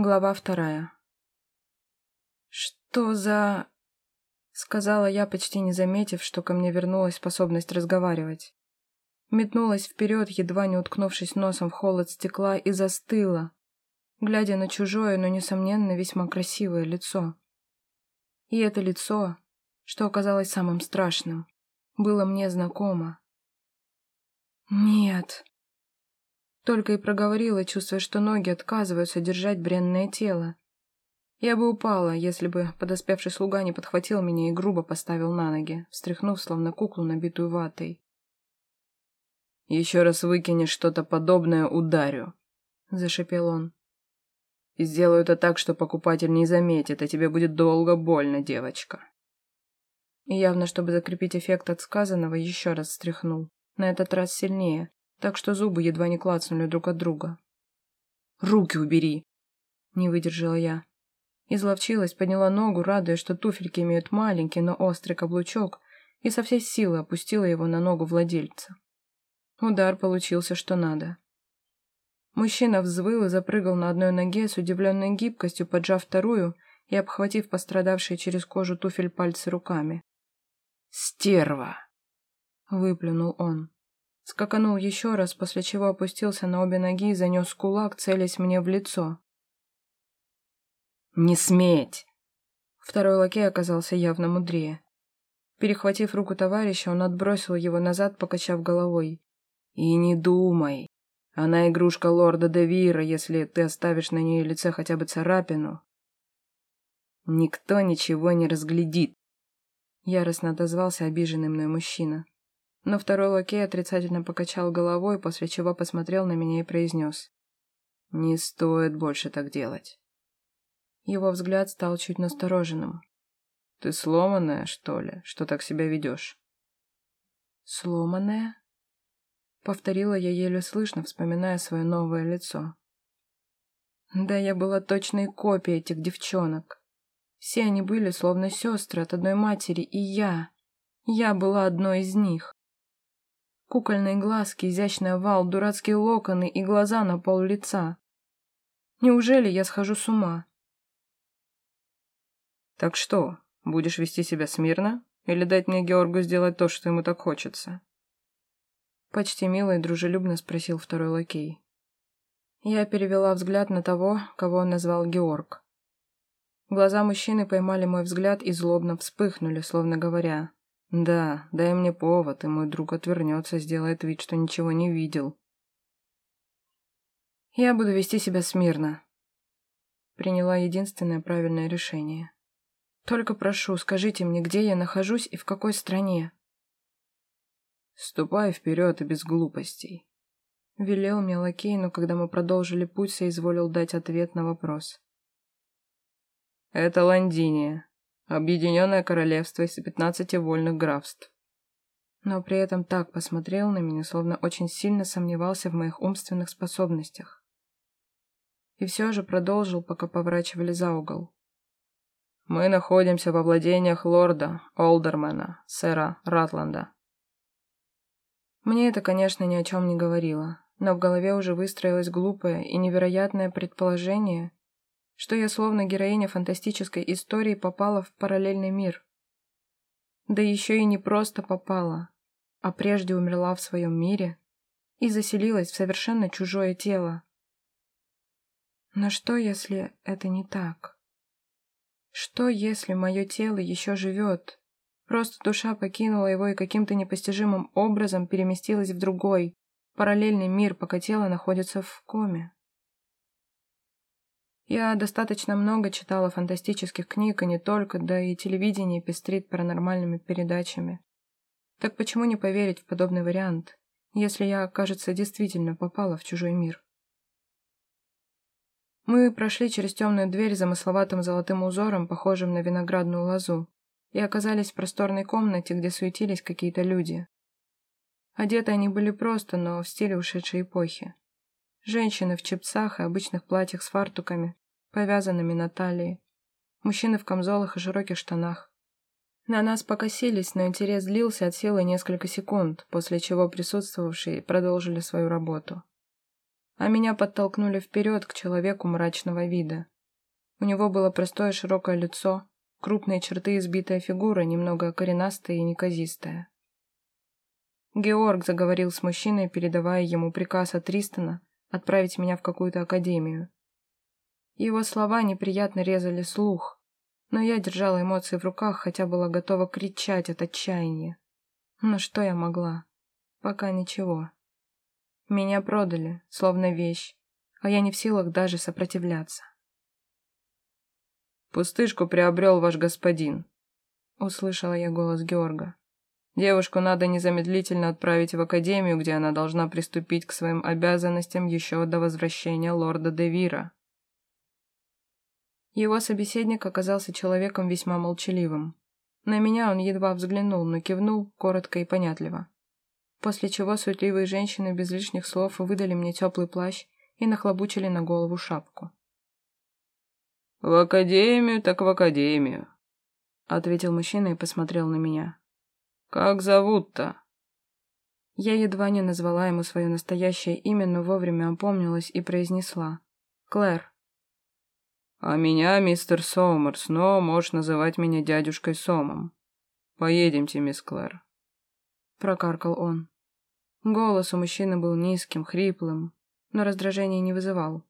Глава вторая. «Что за...» — сказала я, почти не заметив, что ко мне вернулась способность разговаривать. Метнулась вперед, едва не уткнувшись носом в холод стекла, и застыла, глядя на чужое, но, несомненно, весьма красивое лицо. И это лицо, что оказалось самым страшным, было мне знакомо. «Нет», только и проговорила, чувствуя, что ноги отказываются держать бренное тело. Я бы упала, если бы подоспевший слуга не подхватил меня и грубо поставил на ноги, встряхнув, словно куклу, набитую ватой. «Еще раз выкинешь что-то подобное, ударю», — зашипел он. «И сделаю это так, что покупатель не заметит, а тебе будет долго больно, девочка». И явно, чтобы закрепить эффект от сказанного, еще раз встряхнул, на этот раз сильнее, так что зубы едва не клацнули друг от друга. «Руки убери!» — не выдержала я. Изловчилась, подняла ногу, радуясь, что туфельки имеют маленький, но острый каблучок, и со всей силы опустила его на ногу владельца. Удар получился что надо. Мужчина взвыл и запрыгал на одной ноге с удивленной гибкостью, поджав вторую и обхватив пострадавшие через кожу туфель пальцы руками. «Стерва!» — выплюнул он. Скаканул еще раз, после чего опустился на обе ноги и занес кулак, целясь мне в лицо. «Не сметь!» Второй лакей оказался явно мудрее. Перехватив руку товарища, он отбросил его назад, покачав головой. «И не думай. Она игрушка лорда Девира, если ты оставишь на нее лице хотя бы царапину. Никто ничего не разглядит», — яростно отозвался обиженный мной мужчина. Но второй лакей отрицательно покачал головой, после чего посмотрел на меня и произнес. «Не стоит больше так делать». Его взгляд стал чуть настороженным. «Ты сломанная, что ли, что так себя ведешь?» «Сломанная?» Повторила я еле слышно, вспоминая свое новое лицо. Да, я была точной копией этих девчонок. Все они были словно сестры от одной матери, и я... Я была одной из них. Кукольные глазки, изящный овал, дурацкие локоны и глаза на пол лица. Неужели я схожу с ума? «Так что, будешь вести себя смирно? Или дать мне Георгу сделать то, что ему так хочется?» Почти мило и дружелюбно спросил второй лакей. Я перевела взгляд на того, кого он назвал Георг. Глаза мужчины поймали мой взгляд и злобно вспыхнули, словно говоря «Да, дай мне повод, и мой друг отвернется, сделает вид, что ничего не видел». «Я буду вести себя смирно», — приняла единственное правильное решение. «Только прошу, скажите мне, где я нахожусь и в какой стране?» «Ступай вперед и без глупостей», — велел мне лакей, но когда мы продолжили путь, соизволил дать ответ на вопрос. «Это Лондиния, Объединенное Королевство из пятнадцати вольных графств. Но при этом так посмотрел на меня, словно очень сильно сомневался в моих умственных способностях. И все же продолжил, пока поворачивали за угол. «Мы находимся во владениях лорда Олдермена, сэра Ратланда». Мне это, конечно, ни о чем не говорило, но в голове уже выстроилось глупое и невероятное предположение, что я словно героиня фантастической истории попала в параллельный мир. Да еще и не просто попала, а прежде умерла в своем мире и заселилась в совершенно чужое тело. Но что, если это не так? Что, если мое тело еще живет? Просто душа покинула его и каким-то непостижимым образом переместилась в другой, параллельный мир, пока тело находится в коме. Я достаточно много читала фантастических книг, и не только, да и телевидение пестрит паранормальными передачами. Так почему не поверить в подобный вариант, если я, кажется, действительно попала в чужой мир? Мы прошли через темную дверь с замысловатым золотым узором, похожим на виноградную лозу, и оказались в просторной комнате, где суетились какие-то люди. Одеты они были просто, но в стиле ушедшей эпохи. Женщины в чепцах и обычных платьях с фартуками, повязанными на талии. Мужчины в камзолах и широких штанах. На нас покосились, но интерес длился от силы несколько секунд, после чего присутствовавшие продолжили свою работу. а меня подтолкнули вперед к человеку мрачного вида. У него было простое широкое лицо, крупные черты избитая фигура, немного коренастая и неказистая. Георг заговорил с мужчиной, передавая ему приказ от Тристона отправить меня в какую-то академию. Его слова неприятно резали слух, но я держала эмоции в руках, хотя была готова кричать от отчаяния. Но что я могла? Пока ничего. Меня продали, словно вещь, а я не в силах даже сопротивляться. «Пустышку приобрел ваш господин», — услышала я голос Георга. Девушку надо незамедлительно отправить в академию, где она должна приступить к своим обязанностям еще до возвращения лорда Девира. Его собеседник оказался человеком весьма молчаливым. На меня он едва взглянул, но кивнул коротко и понятливо. После чего суетливые женщины без лишних слов выдали мне теплый плащ и нахлобучили на голову шапку. «В академию, так в академию», — ответил мужчина и посмотрел на меня. «Как зовут-то?» Я едва не назвала ему свое настоящее имя, но вовремя опомнилась и произнесла. «Клэр». «А меня мистер Сомерс, но можешь называть меня дядюшкой Сомом. Поедемте, мисс Клэр». Прокаркал он. Голос у мужчины был низким, хриплым, но раздражения не вызывал,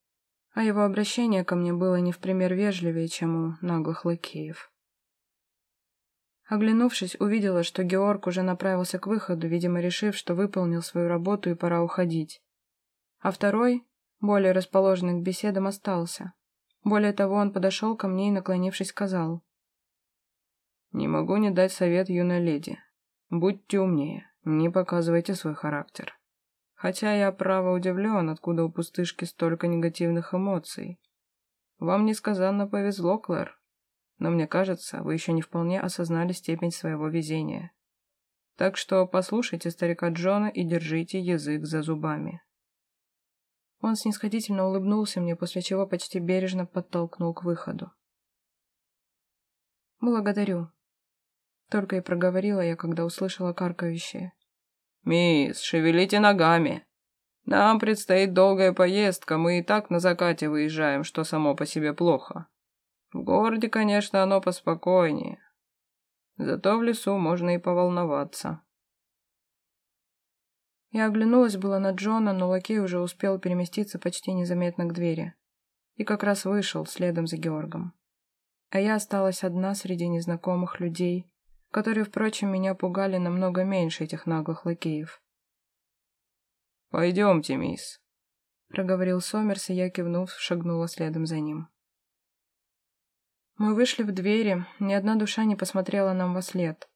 а его обращение ко мне было не в пример вежливее, чем у наглых лакеев. Оглянувшись, увидела, что Георг уже направился к выходу, видимо, решив, что выполнил свою работу и пора уходить. А второй, более расположенный к беседам, остался. Более того, он подошел ко мне и, наклонившись, сказал. «Не могу не дать совет юной леди. Будьте умнее, не показывайте свой характер. Хотя я, право, удивлен, откуда у пустышки столько негативных эмоций. Вам несказанно повезло, Клэр но мне кажется, вы еще не вполне осознали степень своего везения. Так что послушайте старика Джона и держите язык за зубами». Он снисходительно улыбнулся мне, после чего почти бережно подтолкнул к выходу. «Благодарю», — только и проговорила я, когда услышала каркающее. «Мисс, шевелите ногами. Нам предстоит долгая поездка, мы и так на закате выезжаем, что само по себе плохо». В городе, конечно, оно поспокойнее. Зато в лесу можно и поволноваться. Я оглянулась было на Джона, но лакей уже успел переместиться почти незаметно к двери. И как раз вышел следом за Георгом. А я осталась одна среди незнакомых людей, которые, впрочем, меня пугали намного меньше этих наглых лакеев. «Пойдемте, мисс», — проговорил Сомерс, и я, кивнув, шагнула следом за ним. Мы вышли в двери, ни одна душа не посмотрела нам во след.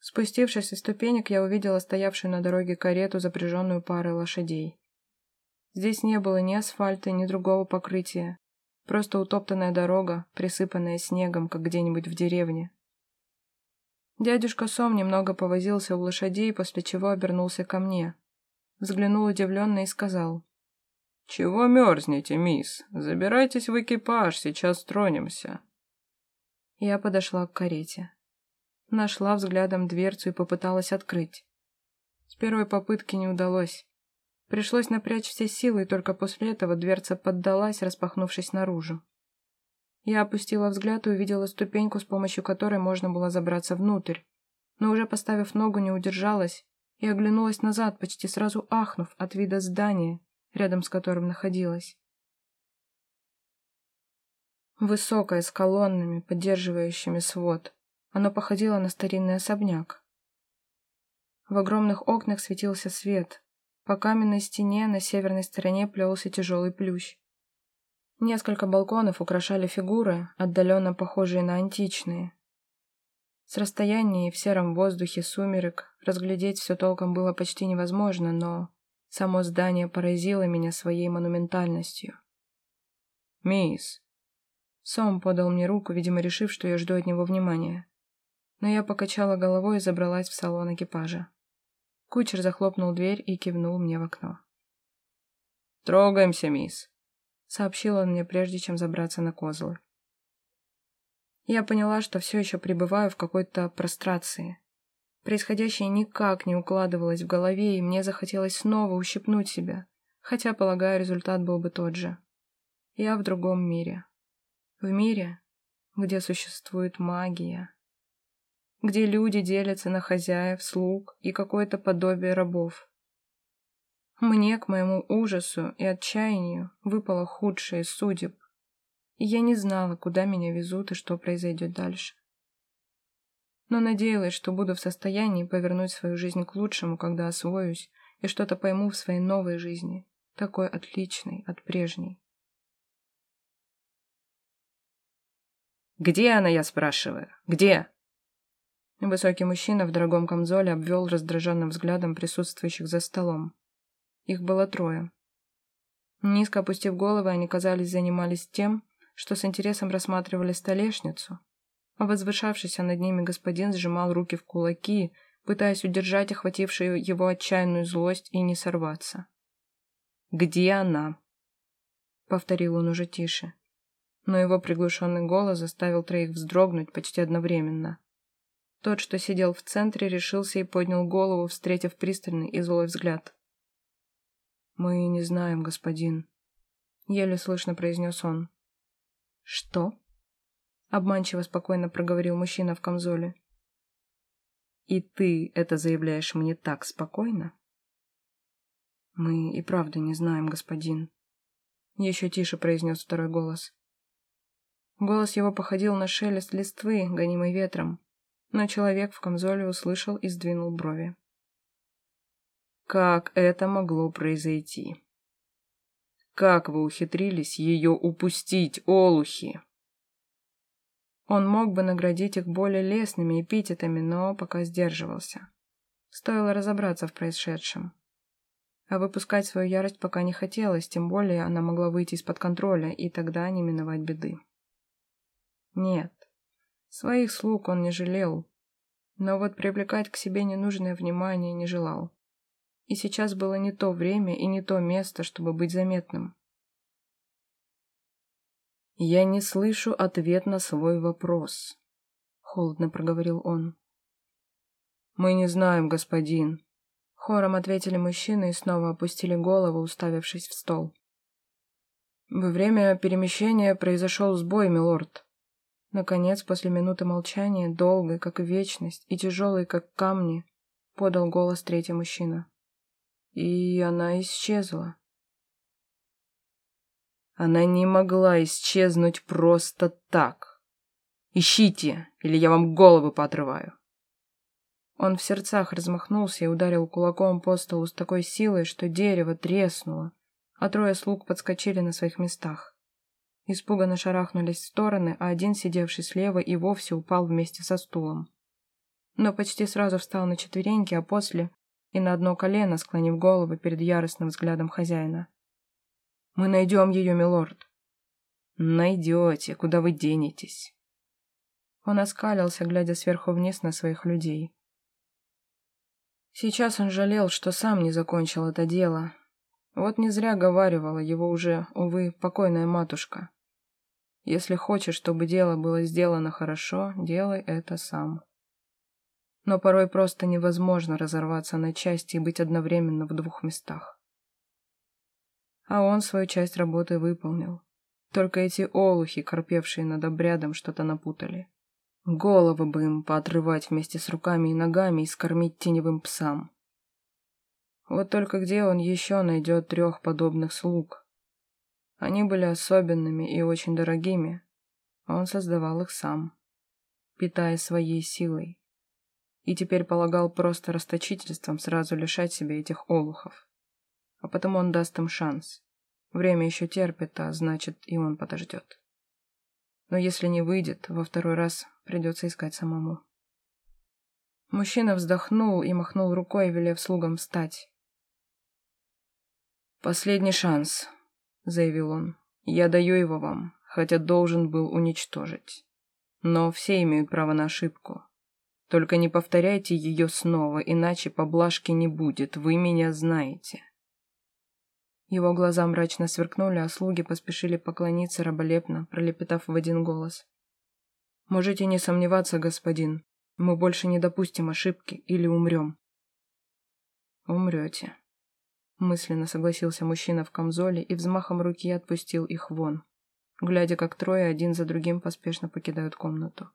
Спустившись со ступенек, я увидела стоявшую на дороге карету, запряженную парой лошадей. Здесь не было ни асфальта, ни другого покрытия. Просто утоптанная дорога, присыпанная снегом, как где-нибудь в деревне. Дядюшка Сом немного повозился у лошадей, после чего обернулся ко мне. Взглянул удивленно и сказал. «Чего мерзнете, мисс? Забирайтесь в экипаж, сейчас тронемся». Я подошла к карете. Нашла взглядом дверцу и попыталась открыть. С первой попытки не удалось. Пришлось напрячь все силы, и только после этого дверца поддалась, распахнувшись наружу. Я опустила взгляд и увидела ступеньку, с помощью которой можно было забраться внутрь, но уже поставив ногу, не удержалась и оглянулась назад, почти сразу ахнув от вида здания, рядом с которым находилась. Высокое, с колоннами, поддерживающими свод, оно походило на старинный особняк. В огромных окнах светился свет, по каменной стене на северной стороне плелся тяжелый плющ. Несколько балконов украшали фигуры, отдаленно похожие на античные. С расстояния и в сером воздухе сумерек разглядеть все толком было почти невозможно, но Само здание поразило меня своей монументальностью. «Мисс!» Сом подал мне руку, видимо, решив, что я жду от него внимания. Но я покачала головой и забралась в салон экипажа. Кучер захлопнул дверь и кивнул мне в окно. «Трогаемся, мисс», — сообщил он мне, прежде чем забраться на козлы. Я поняла, что все еще пребываю в какой-то прострации. Происходящее никак не укладывалось в голове, и мне захотелось снова ущипнуть себя, Хотя, полагаю, результат был бы тот же. Я в другом мире. В мире, где существует магия. Где люди делятся на хозяев, слуг и какое-то подобие рабов. Мне, к моему ужасу и отчаянию, выпало худшее судеб, и я не знала, куда меня везут и что произойдет дальше. Но надеялась, что буду в состоянии повернуть свою жизнь к лучшему, когда освоюсь и что-то пойму в своей новой жизни, такой отличной от прежней. «Где она, я спрашиваю? Где?» Высокий мужчина в дорогом камзоле обвел раздраженным взглядом присутствующих за столом. Их было трое. Низко опустив головы, они, казались, занимались тем, что с интересом рассматривали столешницу, а возвышавшийся над ними господин сжимал руки в кулаки, пытаясь удержать охватившую его отчаянную злость и не сорваться. «Где она?» — повторил он уже тише. Но его приглушенный голос заставил троих вздрогнуть почти одновременно. Тот, что сидел в центре, решился и поднял голову, встретив пристальный и злой взгляд. «Мы не знаем, господин», — еле слышно произнес он. «Что?» — обманчиво спокойно проговорил мужчина в камзоле. «И ты это заявляешь мне так спокойно?» «Мы и правда не знаем, господин», — еще тише произнес второй голос. Голос его походил на шелест листвы, гонимой ветром, но человек в камзоле услышал и сдвинул брови. Как это могло произойти? Как вы ухитрились ее упустить, олухи? Он мог бы наградить их более лестными эпитетами, но пока сдерживался. Стоило разобраться в происшедшем. А выпускать свою ярость пока не хотелось, тем более она могла выйти из-под контроля, и тогда не миновать беды. Нет, своих слуг он не жалел, но вот привлекать к себе ненужное внимание не желал. И сейчас было не то время и не то место, чтобы быть заметным. «Я не слышу ответ на свой вопрос», — холодно проговорил он. «Мы не знаем, господин», — хором ответили мужчины и снова опустили голову, уставившись в стол. «Во время перемещения произошел сбой, милорд». Наконец, после минуты молчания, долгой, как вечность, и тяжелой, как камни, подал голос третий мужчина и она исчезла. Она не могла исчезнуть просто так. Ищите, или я вам головы поотрываю. Он в сердцах размахнулся и ударил кулаком по столу с такой силой, что дерево треснуло, а трое слуг подскочили на своих местах. Испуганно шарахнулись в стороны, а один, сидевший слева, и вовсе упал вместе со стулом. Но почти сразу встал на четвереньки, а после и на одно колено, склонив голову перед яростным взглядом хозяина. «Мы найдем ее, милорд». «Найдете, куда вы денетесь?» Он оскалился, глядя сверху вниз на своих людей. Сейчас он жалел, что сам не закончил это дело. Вот не зря говаривала его уже, увы, покойная матушка. Если хочешь, чтобы дело было сделано хорошо, делай это сам но порой просто невозможно разорваться на части и быть одновременно в двух местах. А он свою часть работы выполнил. Только эти олухи, корпевшие над обрядом, что-то напутали. Головы бы им поотрывать вместе с руками и ногами и скормить теневым псам. Вот только где он еще найдет трех подобных слуг? Они были особенными и очень дорогими, а он создавал их сам, питая своей силой и теперь полагал просто расточительством сразу лишать себя этих олухов. А потому он даст им шанс. Время еще терпит, а значит, и он подождет. Но если не выйдет, во второй раз придется искать самому. Мужчина вздохнул и махнул рукой, велев слугам встать. «Последний шанс», — заявил он. «Я даю его вам, хотя должен был уничтожить. Но все имеют право на ошибку. Только не повторяйте ее снова, иначе поблажки не будет, вы меня знаете». Его глаза мрачно сверкнули, а слуги поспешили поклониться раболепно, пролепетав в один голос. «Можете не сомневаться, господин, мы больше не допустим ошибки или умрем». «Умрете», мысленно согласился мужчина в камзоле и взмахом руки отпустил их вон, глядя, как трое один за другим поспешно покидают комнату.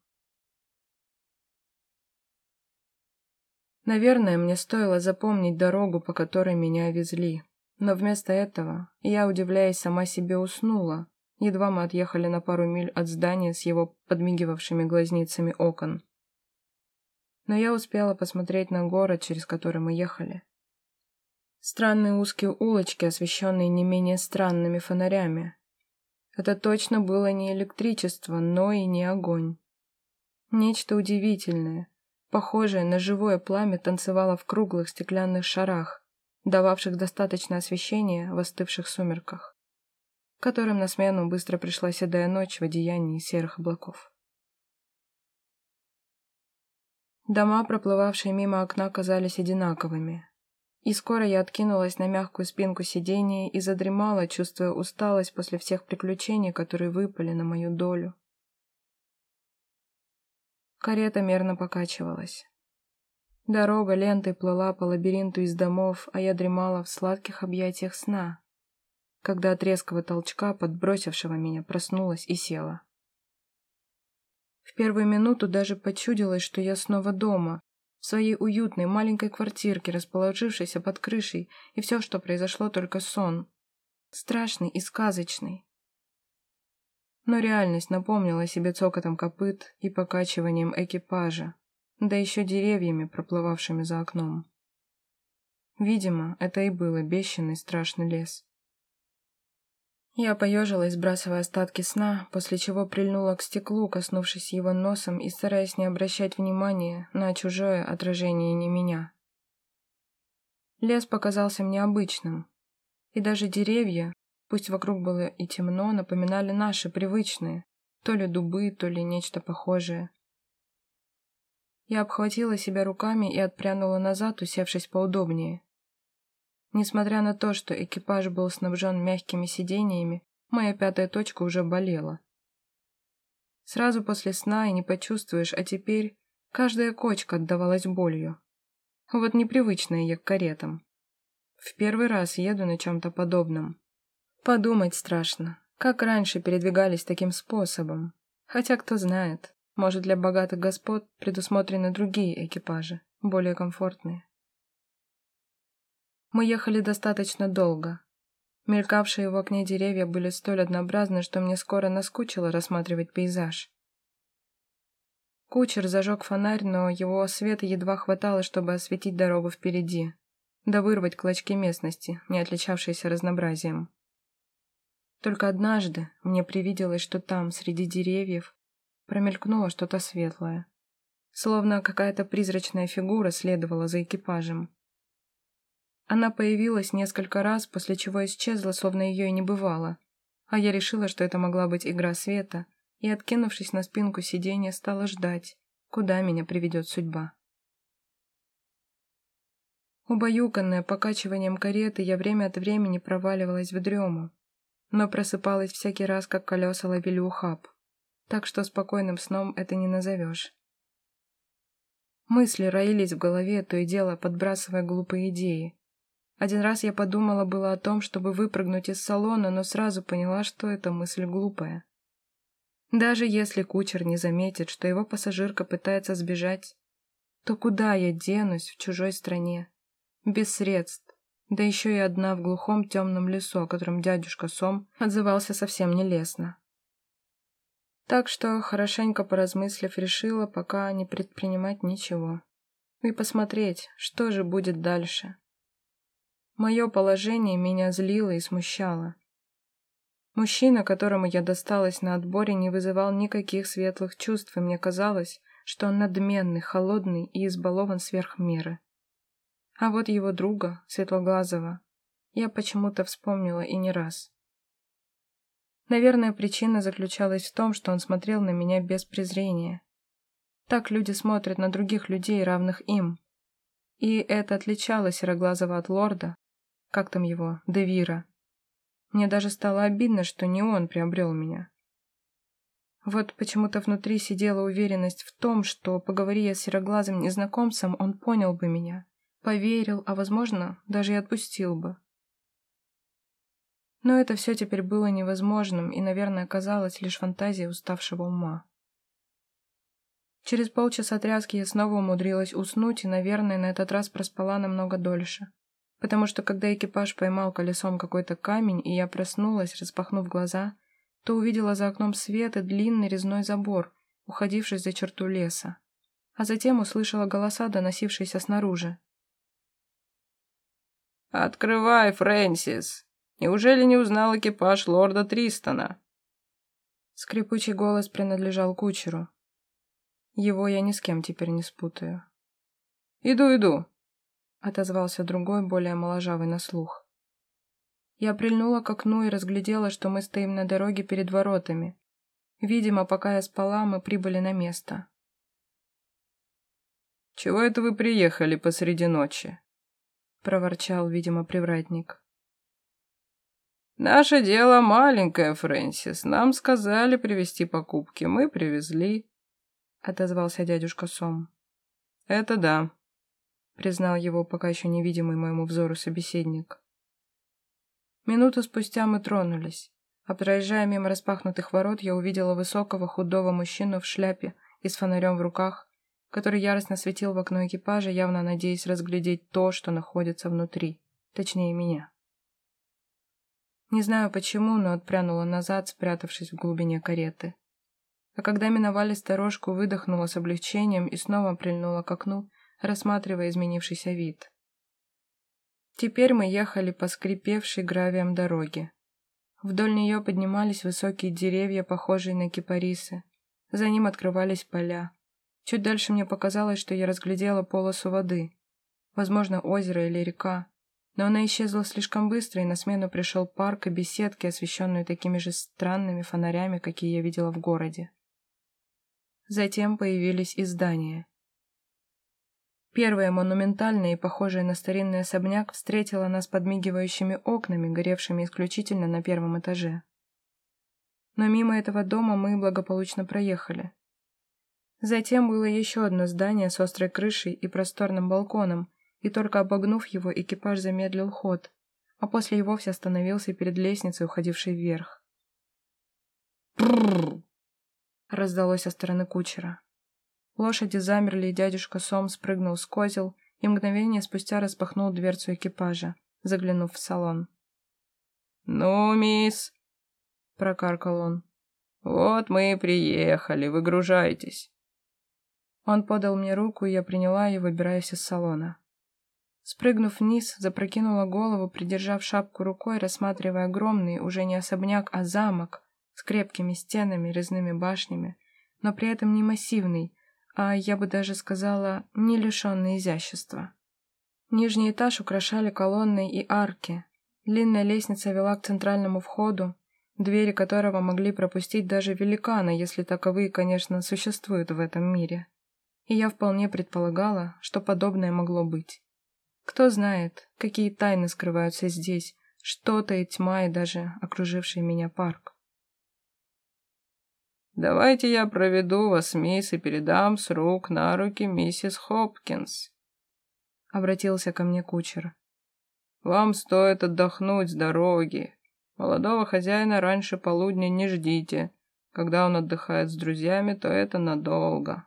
Наверное, мне стоило запомнить дорогу, по которой меня везли, но вместо этого я, удивляясь сама себе, уснула, едва мы отъехали на пару миль от здания с его подмигивавшими глазницами окон. Но я успела посмотреть на город, через который мы ехали. Странные узкие улочки, освещенные не менее странными фонарями. Это точно было не электричество, но и не огонь. Нечто удивительное, похожее на живое пламя, танцевало в круглых стеклянных шарах, дававших достаточно освещения в остывших сумерках, которым на смену быстро пришла седая ночь в одеянии серых облаков. Дома, проплывавшие мимо окна, казались одинаковыми, и скоро я откинулась на мягкую спинку сиденья и задремала, чувствуя усталость после всех приключений, которые выпали на мою долю. Карета мерно покачивалась. Дорога лентой плыла по лабиринту из домов, а я дремала в сладких объятиях сна, когда от резкого толчка, подбросившего меня, проснулась и села. В первую минуту даже почудилось, что я снова дома, в своей уютной маленькой квартирке, расположившейся под крышей, и все, что произошло, только сон. Страшный и сказочный. Но реальность напомнила себе цокотом копыт и покачиванием экипажа, да еще деревьями, проплывавшими за окном. Видимо, это и был обещанный страшный лес. Я поежилась, сбрасывая остатки сна, после чего прильнула к стеклу, коснувшись его носом и стараясь не обращать внимания на чужое отражение не меня. Лес показался мне обычным, и даже деревья, пусть вокруг было и темно, напоминали наши, привычные, то ли дубы, то ли нечто похожее. Я обхватила себя руками и отпрянула назад, усевшись поудобнее. Несмотря на то, что экипаж был снабжен мягкими сидениями, моя пятая точка уже болела. Сразу после сна и не почувствуешь, а теперь каждая кочка отдавалась болью. Вот непривычная я к каретам. В первый раз еду на чем-то подобном. Подумать страшно, как раньше передвигались таким способом. Хотя кто знает, может для богатых господ предусмотрены другие экипажи, более комфортные. Мы ехали достаточно долго. Мелькавшие в окне деревья были столь однообразны, что мне скоро наскучило рассматривать пейзаж. Кучер зажег фонарь, но его света едва хватало, чтобы осветить дорогу впереди, да вырвать клочки местности, не отличавшиеся разнообразием. Только однажды мне привиделось, что там, среди деревьев, промелькнуло что-то светлое. Словно какая-то призрачная фигура следовала за экипажем. Она появилась несколько раз, после чего исчезла, словно ее и не бывало. А я решила, что это могла быть игра света, и, откинувшись на спинку сиденья, стала ждать, куда меня приведет судьба. Убаюканная покачиванием кареты, я время от времени проваливалась в дрему, но просыпалась всякий раз, как колеса ловили ухаб, так что спокойным сном это не назовешь. Мысли роились в голове, то и дело подбрасывая глупые идеи, один раз я подумала было о том, чтобы выпрыгнуть из салона, но сразу поняла, что эта мысль глупая. Даже если кучер не заметит, что его пассажирка пытается сбежать, то куда я денусь в чужой стране? Без средств, да еще и одна в глухом темном лесу, о котором дядюшка Сом отзывался совсем нелестно. Так что, хорошенько поразмыслив, решила пока не предпринимать ничего. И посмотреть, что же будет дальше. Мое положение меня злило и смущало. Мужчина, которому я досталась на отборе, не вызывал никаких светлых чувств, и мне казалось, что он надменный, холодный и избалован сверх меры. А вот его друга, Светлоглазого, я почему-то вспомнила и не раз. Наверное, причина заключалась в том, что он смотрел на меня без презрения. Так люди смотрят на других людей, равных им. И это отличало Сероглазого от лорда, как там его, Девира. Мне даже стало обидно, что не он приобрел меня. Вот почему-то внутри сидела уверенность в том, что, поговори я с сероглазым незнакомцем, он понял бы меня, поверил, а, возможно, даже и отпустил бы, Но это все теперь было невозможным и, наверное, казалось лишь фантазией уставшего ума. Через полчаса тряски я снова умудрилась уснуть и, наверное, на этот раз проспала намного дольше. Потому что когда экипаж поймал колесом какой-то камень, и я проснулась, распахнув глаза, то увидела за окном свет и длинный резной забор, уходивший за черту леса. А затем услышала голоса, доносившиеся снаружи. «Открывай, Фрэнсис! Неужели не узнал экипаж лорда Тристона?» Скрипучий голос принадлежал кучеру. Его я ни с кем теперь не спутаю. «Иду, иду», — отозвался другой, более моложавый на слух. Я прильнула к окну и разглядела, что мы стоим на дороге перед воротами. Видимо, пока я спала, мы прибыли на место. «Чего это вы приехали посреди ночи?» — проворчал, видимо, привратник. «Наше дело маленькое, Фрэнсис. Нам сказали привезти покупки. Мы привезли отозвался дядюшка Сом. «Это да», — признал его пока еще невидимый моему взору собеседник. Минуту спустя мы тронулись, а проезжая мимо распахнутых ворот, я увидела высокого худого мужчину в шляпе и с фонарем в руках, который яростно светил в окно экипажа, явно надеясь разглядеть то, что находится внутри, точнее меня. Не знаю почему, но отпрянула назад, спрятавшись в глубине кареты а когда миновали сторожку, выдохнула с облегчением и снова прильнула к окну, рассматривая изменившийся вид. Теперь мы ехали по скрипевшей гравием дороге. Вдоль нее поднимались высокие деревья, похожие на кипарисы. За ним открывались поля. Чуть дальше мне показалось, что я разглядела полосу воды. Возможно, озеро или река. Но она исчезла слишком быстро, и на смену пришел парк и беседки, освещенные такими же странными фонарями, какие я видела в городе. Затем появились и здания. Первое, монументальное и похожее на старинный особняк, встретило нас подмигивающими окнами, горевшими исключительно на первом этаже. Но мимо этого дома мы благополучно проехали. Затем было еще одно здание с острой крышей и просторным балконом, и только обогнув его, экипаж замедлил ход, а после и вовсе остановился перед лестницей, уходившей вверх. «Пррррр!» раздалось со стороны кучера. Лошади замерли, и дядюшка Сом спрыгнул с козел и мгновение спустя распахнул дверцу экипажа, заглянув в салон. «Ну, мисс!» — прокаркал он. «Вот мы и приехали, выгружайтесь!» Он подал мне руку, и я приняла ее, выбираясь из салона. Спрыгнув вниз, запрокинула голову, придержав шапку рукой, рассматривая огромный, уже не особняк, а замок, с крепкими стенами, резными башнями, но при этом не массивный, а, я бы даже сказала, не лишенный изящества. Нижний этаж украшали колонны и арки. Длинная лестница вела к центральному входу, двери которого могли пропустить даже великана, если таковые, конечно, существуют в этом мире. И я вполне предполагала, что подобное могло быть. Кто знает, какие тайны скрываются здесь, что-то и тьма, и даже окруживший меня парк. «Давайте я проведу вас, мисс, и передам с рук на руки миссис Хопкинс», — обратился ко мне кучер. «Вам стоит отдохнуть с дороги. Молодого хозяина раньше полудня не ждите. Когда он отдыхает с друзьями, то это надолго».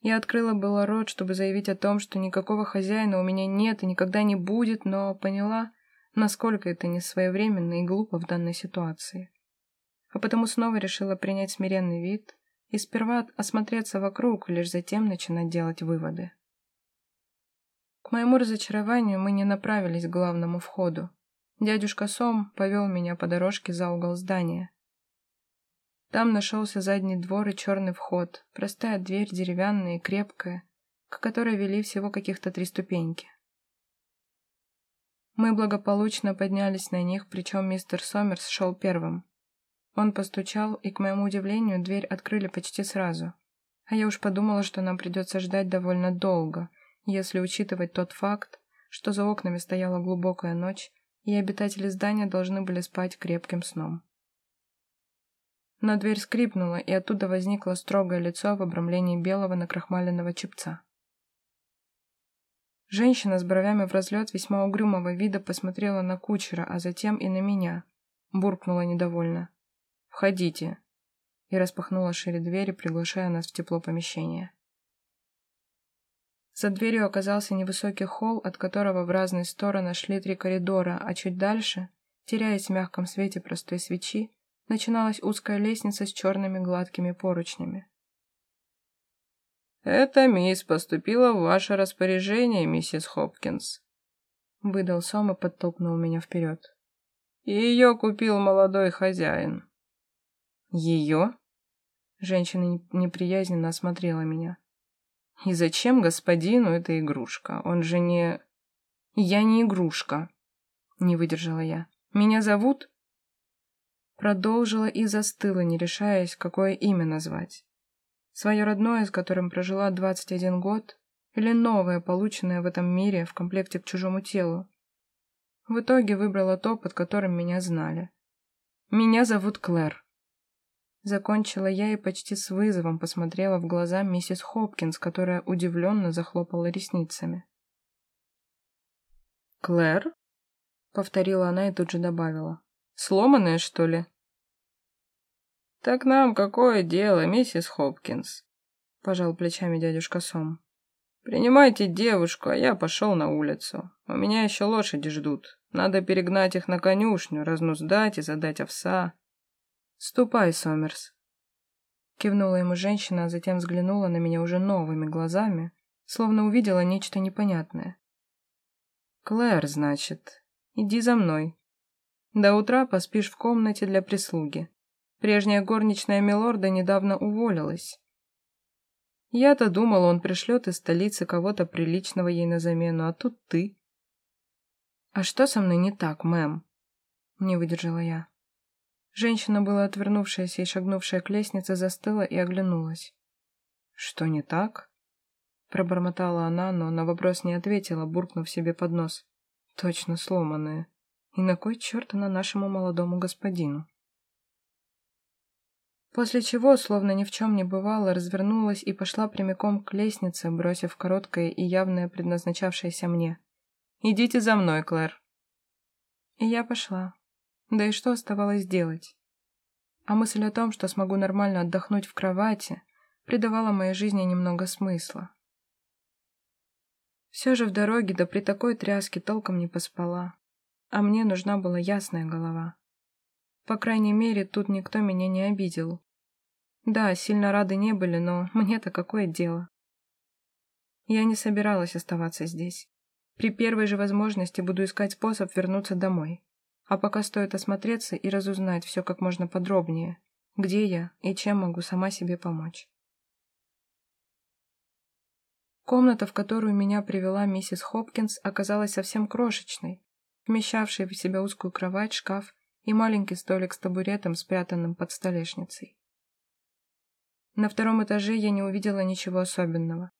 Я открыла было рот, чтобы заявить о том, что никакого хозяина у меня нет и никогда не будет, но поняла, насколько это несвоевременно и глупо в данной ситуации а потому снова решила принять смиренный вид и сперва осмотреться вокруг, лишь затем начинать делать выводы. К моему разочарованию мы не направились к главному входу. Дядюшка Сом повел меня по дорожке за угол здания. Там нашелся задний двор и черный вход, простая дверь, деревянная и крепкая, к которой вели всего каких-то три ступеньки. Мы благополучно поднялись на них, причем мистер Сомерс шел первым. Он постучал, и, к моему удивлению, дверь открыли почти сразу. А я уж подумала, что нам придется ждать довольно долго, если учитывать тот факт, что за окнами стояла глубокая ночь, и обитатели здания должны были спать крепким сном. Но дверь скрипнула, и оттуда возникло строгое лицо в обрамлении белого накрахмаленного чепца. Женщина с бровями в разлет весьма угрюмого вида посмотрела на кучера, а затем и на меня. Буркнула недовольно. «Входите!» и распахнула шире двери, приглашая нас в тепло помещения. За дверью оказался невысокий холл, от которого в разные стороны шли три коридора, а чуть дальше, теряясь в мягком свете простой свечи, начиналась узкая лестница с черными гладкими поручнями. «Эта мисс поступила в ваше распоряжение, миссис Хопкинс», — выдал Сом и подтолкнул меня вперед. «Ее купил молодой хозяин». «Ее?» Женщина неприязненно осмотрела меня. «И зачем господину эта игрушка? Он же не...» «Я не игрушка», — не выдержала я. «Меня зовут...» Продолжила и застыла, не решаясь, какое имя назвать. Свое родное, с которым прожила 21 год, или новое, полученное в этом мире в комплекте к чужому телу. В итоге выбрала то, под которым меня знали. Меня зовут Клэр. Закончила я и почти с вызовом посмотрела в глаза миссис Хопкинс, которая удивленно захлопала ресницами. «Клэр?» — повторила она и тут же добавила. «Сломанная, что ли?» «Так нам какое дело, миссис Хопкинс?» — пожал плечами дядюшка Сом. «Принимайте девушку, а я пошел на улицу. У меня еще лошади ждут. Надо перегнать их на конюшню, разнуздать и задать овса». «Ступай, Сомерс», — кивнула ему женщина, а затем взглянула на меня уже новыми глазами, словно увидела нечто непонятное. «Клэр, значит, иди за мной. До утра поспишь в комнате для прислуги. Прежняя горничная Милорда недавно уволилась. Я-то думал, он пришлет из столицы кого-то приличного ей на замену, а тут ты. А что со мной не так, мэм? Не выдержала я. Женщина была отвернувшаяся и шагнувшая к лестнице, застыла и оглянулась. «Что не так?» Пробормотала она, но на вопрос не ответила, буркнув себе под нос. «Точно сломанная. И на кой черт она нашему молодому господину?» После чего, словно ни в чем не бывало, развернулась и пошла прямиком к лестнице, бросив короткое и явное предназначавшееся мне. «Идите за мной, Клэр». И я пошла. Да и что оставалось делать? А мысль о том, что смогу нормально отдохнуть в кровати, придавала моей жизни немного смысла. Все же в дороге, да при такой тряске толком не поспала. А мне нужна была ясная голова. По крайней мере, тут никто меня не обидел. Да, сильно рады не были, но мне-то какое дело? Я не собиралась оставаться здесь. При первой же возможности буду искать способ вернуться домой. А пока стоит осмотреться и разузнать все как можно подробнее, где я и чем могу сама себе помочь. Комната, в которую меня привела миссис Хопкинс, оказалась совсем крошечной, вмещавшей в себя узкую кровать, шкаф и маленький столик с табуретом, спрятанным под столешницей. На втором этаже я не увидела ничего особенного.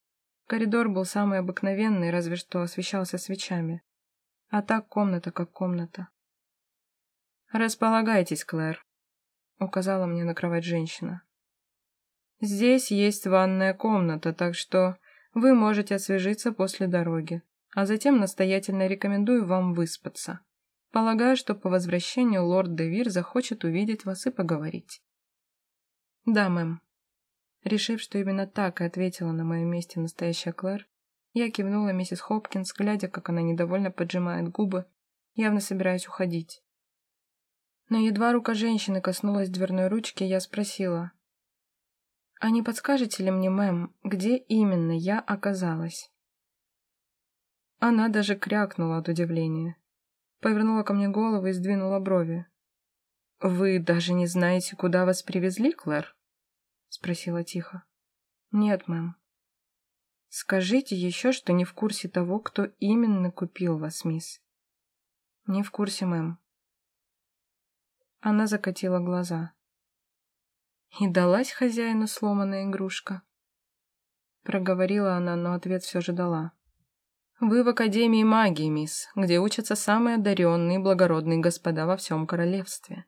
Коридор был самый обыкновенный, разве что освещался свечами. А так комната как комната. «Располагайтесь, Клэр», — указала мне на кровать женщина. «Здесь есть ванная комната, так что вы можете освежиться после дороги, а затем настоятельно рекомендую вам выспаться. Полагаю, что по возвращению лорд Девир захочет увидеть вас и поговорить. Да, мэм. Решив, что именно так и ответила на моем месте настоящая Клэр, я кивнула миссис Хопкинс, глядя, как она недовольно поджимает губы, явно собираясь уходить. Но едва рука женщины коснулась дверной ручки, я спросила. «А не подскажете ли мне, мэм, где именно я оказалась?» Она даже крякнула от удивления повернула ко мне голову и сдвинула брови. «Вы даже не знаете, куда вас привезли, Клэр?» — спросила тихо. «Нет, мэм». «Скажите еще, что не в курсе того, кто именно купил вас, мисс». «Не в курсе, мэм». Она закатила глаза. «И далась хозяину сломанная игрушка?» Проговорила она, но ответ все же дала. Вы в Академии магии, мисс, где учатся самые одаренные и благородные господа во всем королевстве.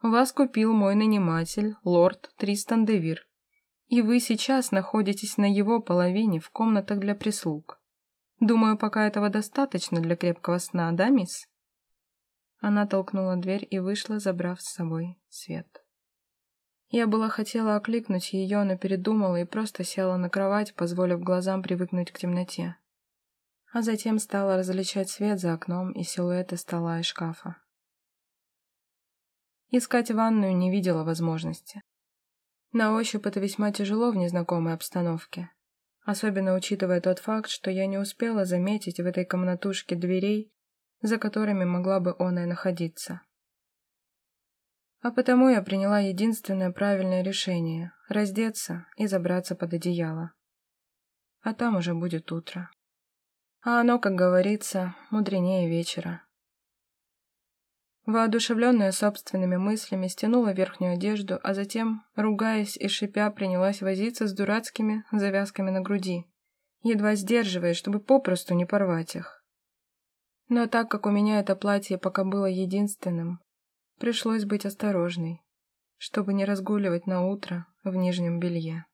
Вас купил мой наниматель, лорд Тристан Девир, и вы сейчас находитесь на его половине в комнатах для прислуг. Думаю, пока этого достаточно для крепкого сна, да, мисс?» Она толкнула дверь и вышла, забрав с собой свет. Я была хотела окликнуть ее, но передумала и просто села на кровать, позволив глазам привыкнуть к темноте. А затем стала различать свет за окном и силуэты стола и шкафа. Искать ванную не видела возможности. На ощупь это весьма тяжело в незнакомой обстановке, особенно учитывая тот факт, что я не успела заметить в этой комнатушке дверей, за которыми могла бы она и находиться. А потому я приняла единственное правильное решение – раздеться и забраться под одеяло. А там уже будет утро. А оно, как говорится, мудренее вечера. Воодушевленная собственными мыслями, стянула верхнюю одежду, а затем, ругаясь и шипя, принялась возиться с дурацкими завязками на груди, едва сдерживая, чтобы попросту не порвать их. Но так как у меня это платье пока было единственным, Пришлось быть осторожной, чтобы не разгуливать на утро в нижнем белье.